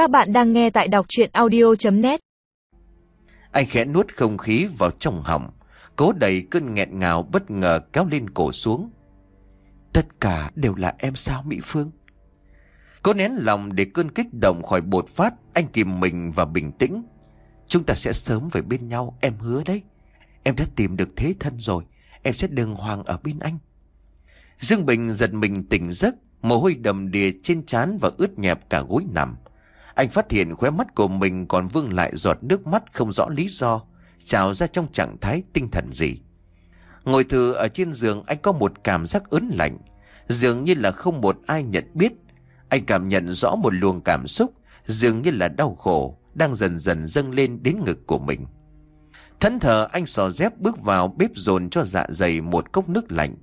Các bạn đang nghe tại đọc chuyện audio.net Anh khẽ nuốt không khí vào trong họng, Cố đẩy cơn nghẹn ngào bất ngờ kéo lên cổ xuống. Tất cả đều là em sao Mỹ Phương? Cố nén lòng để cơn kích động khỏi bột phát, Anh kìm mình và bình tĩnh. Chúng ta sẽ sớm về bên nhau, Em hứa đấy. Em đã tìm được thế thân rồi, Em sẽ đường hoàng ở bên anh. Dương Bình giật mình tỉnh giấc, Mồ hôi đầm đìa trên trán và ướt nhẹp cả gối nằm. Anh phát hiện khóe mắt của mình còn vương lại giọt nước mắt không rõ lý do Trào ra trong trạng thái tinh thần gì. Ngồi thử ở trên giường anh có một cảm giác ớn lạnh. Dường như là không một ai nhận biết. Anh cảm nhận rõ một luồng cảm xúc Dường như là đau khổ Đang dần dần dâng lên đến ngực của mình. Thẫn thờ anh sò dép bước vào bếp dồn cho dạ dày một cốc nước lạnh.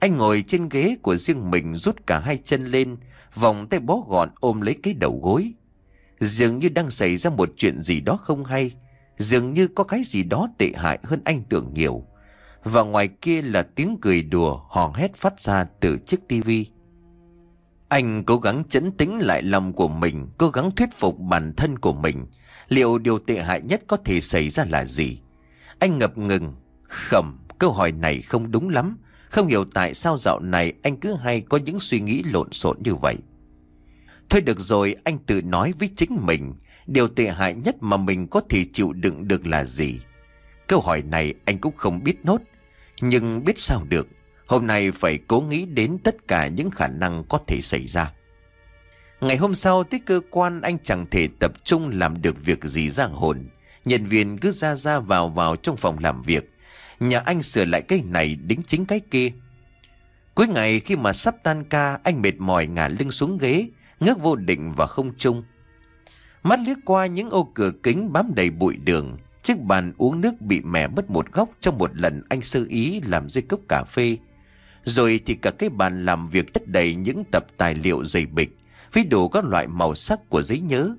Anh ngồi trên ghế của riêng mình rút cả hai chân lên, vòng tay bó gọn ôm lấy cái đầu gối. Dường như đang xảy ra một chuyện gì đó không hay, dường như có cái gì đó tệ hại hơn anh tưởng nhiều. Và ngoài kia là tiếng cười đùa hò hét phát ra từ chiếc tivi. Anh cố gắng chấn tĩnh lại lòng của mình, cố gắng thuyết phục bản thân của mình. Liệu điều tệ hại nhất có thể xảy ra là gì? Anh ngập ngừng, khẩm, câu hỏi này không đúng lắm. Không hiểu tại sao dạo này anh cứ hay có những suy nghĩ lộn xộn như vậy. Thôi được rồi, anh tự nói với chính mình, điều tệ hại nhất mà mình có thể chịu đựng được là gì? Câu hỏi này anh cũng không biết nốt, nhưng biết sao được, hôm nay phải cố nghĩ đến tất cả những khả năng có thể xảy ra. Ngày hôm sau tới cơ quan anh chẳng thể tập trung làm được việc gì giang hồn. Nhân viên cứ ra ra vào vào trong phòng làm việc. Nhà anh sửa lại cái này đính chính cái kia. Cuối ngày khi mà sắp tan ca, anh mệt mỏi ngả lưng xuống ghế, ngước vô định và không trung. Mắt liếc qua những ô cửa kính bám đầy bụi đường, chiếc bàn uống nước bị mẻ mất một góc trong một lần anh sơ ý làm dây cốc cà phê. Rồi thì cả cái bàn làm việc chất đầy những tập tài liệu dày bịch, với đủ các loại màu sắc của giấy nhớ.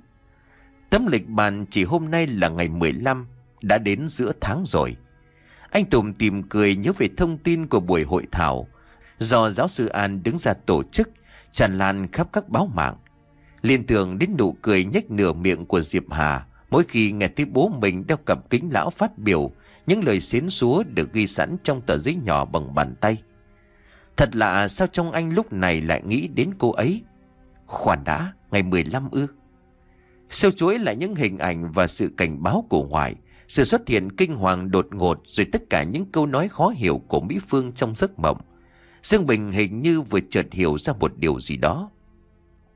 Tấm lịch bàn chỉ hôm nay là ngày 15, đã đến giữa tháng rồi. Anh Tùng tìm cười nhớ về thông tin của buổi hội thảo do giáo sư An đứng ra tổ chức tràn lan khắp các báo mạng. Liên tưởng đến nụ cười nhếch nửa miệng của Diệp Hà mỗi khi nghe thấy bố mình đeo cặp kính lão phát biểu những lời xến xúa được ghi sẵn trong tờ giấy nhỏ bằng bàn tay. Thật lạ sao trong anh lúc này lại nghĩ đến cô ấy. Khoản đã, ngày 15 ư. Sâu chuỗi là những hình ảnh và sự cảnh báo của ngoại sự xuất hiện kinh hoàng đột ngột rồi tất cả những câu nói khó hiểu của Mỹ Phương trong giấc mộng. Dương Bình hình như vừa chợt hiểu ra một điều gì đó.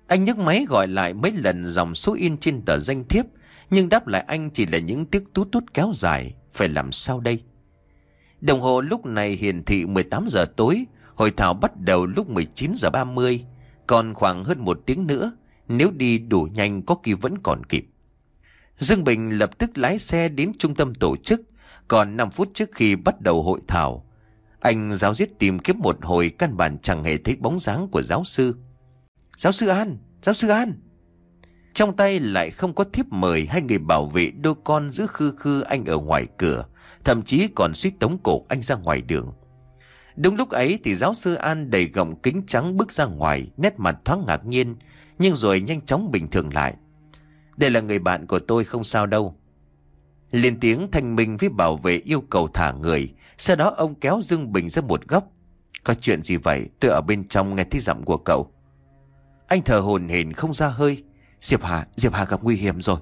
Anh nhấc máy gọi lại mấy lần dòng số in trên tờ danh thiếp, nhưng đáp lại anh chỉ là những tiếng tút tút kéo dài. Phải làm sao đây? Đồng hồ lúc này hiển thị 18 giờ tối, hội thảo bắt đầu lúc 19 giờ 30, còn khoảng hơn một tiếng nữa, nếu đi đủ nhanh có khi vẫn còn kịp. Dương Bình lập tức lái xe đến trung tâm tổ chức, còn 5 phút trước khi bắt đầu hội thảo. Anh giáo giết tìm kiếm một hồi căn bản chẳng hề thấy bóng dáng của giáo sư. Giáo sư An! Giáo sư An! Trong tay lại không có thiếp mời hay người bảo vệ đôi con giữ khư khư anh ở ngoài cửa, thậm chí còn suýt tống cổ anh ra ngoài đường. Đúng lúc ấy thì giáo sư An đầy gọng kính trắng bước ra ngoài, nét mặt thoáng ngạc nhiên, nhưng rồi nhanh chóng bình thường lại. Đây là người bạn của tôi không sao đâu. Lên tiếng thanh minh với bảo vệ yêu cầu thả người. Sau đó ông kéo Dương Bình ra một góc. Có chuyện gì vậy? Tôi ở bên trong nghe thấy giọng của cậu. Anh thở hồn hển không ra hơi. Diệp Hà, Diệp Hà gặp nguy hiểm rồi.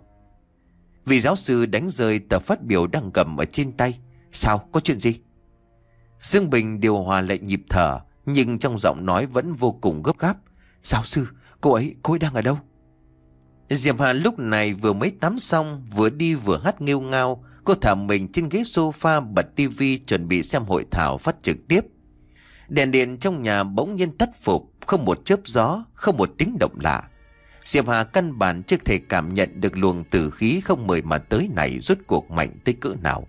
Vị giáo sư đánh rơi tờ phát biểu đang cầm ở trên tay. Sao? Có chuyện gì? Dương Bình điều hòa lại nhịp thở, nhưng trong giọng nói vẫn vô cùng gấp gáp. Giáo sư, cô ấy, cô ấy đang ở đâu? Diệp Hà lúc này vừa mới tắm xong, vừa đi vừa hát nghêu ngao. Cô thả mình trên ghế sofa bật tivi chuẩn bị xem hội thảo phát trực tiếp. Đèn điện trong nhà bỗng nhiên tắt phục, không một chớp gió, không một tiếng động lạ. Diệp Hà căn bản chưa thể cảm nhận được luồng tử khí không mời mà tới này rút cuộc mạnh tới cỡ nào.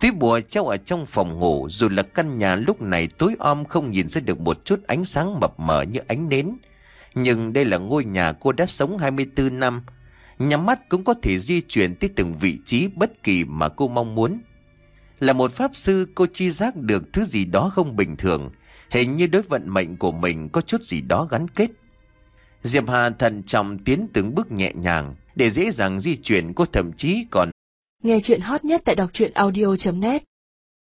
Tuy bùa treo ở trong phòng ngủ dù là căn nhà lúc này tối om không nhìn ra được một chút ánh sáng mập mờ như ánh nến. Nhưng đây là ngôi nhà cô đã sống 24 năm. Nhắm mắt cũng có thể di chuyển tới từng vị trí bất kỳ mà cô mong muốn. Là một pháp sư, cô chi giác được thứ gì đó không bình thường. Hình như đối vận mệnh của mình có chút gì đó gắn kết. Diệp Hà thận trọng tiến từng bước nhẹ nhàng, để dễ dàng di chuyển, cô thậm chí còn Nghe chuyện hot nhất tại đọc truyện audio.net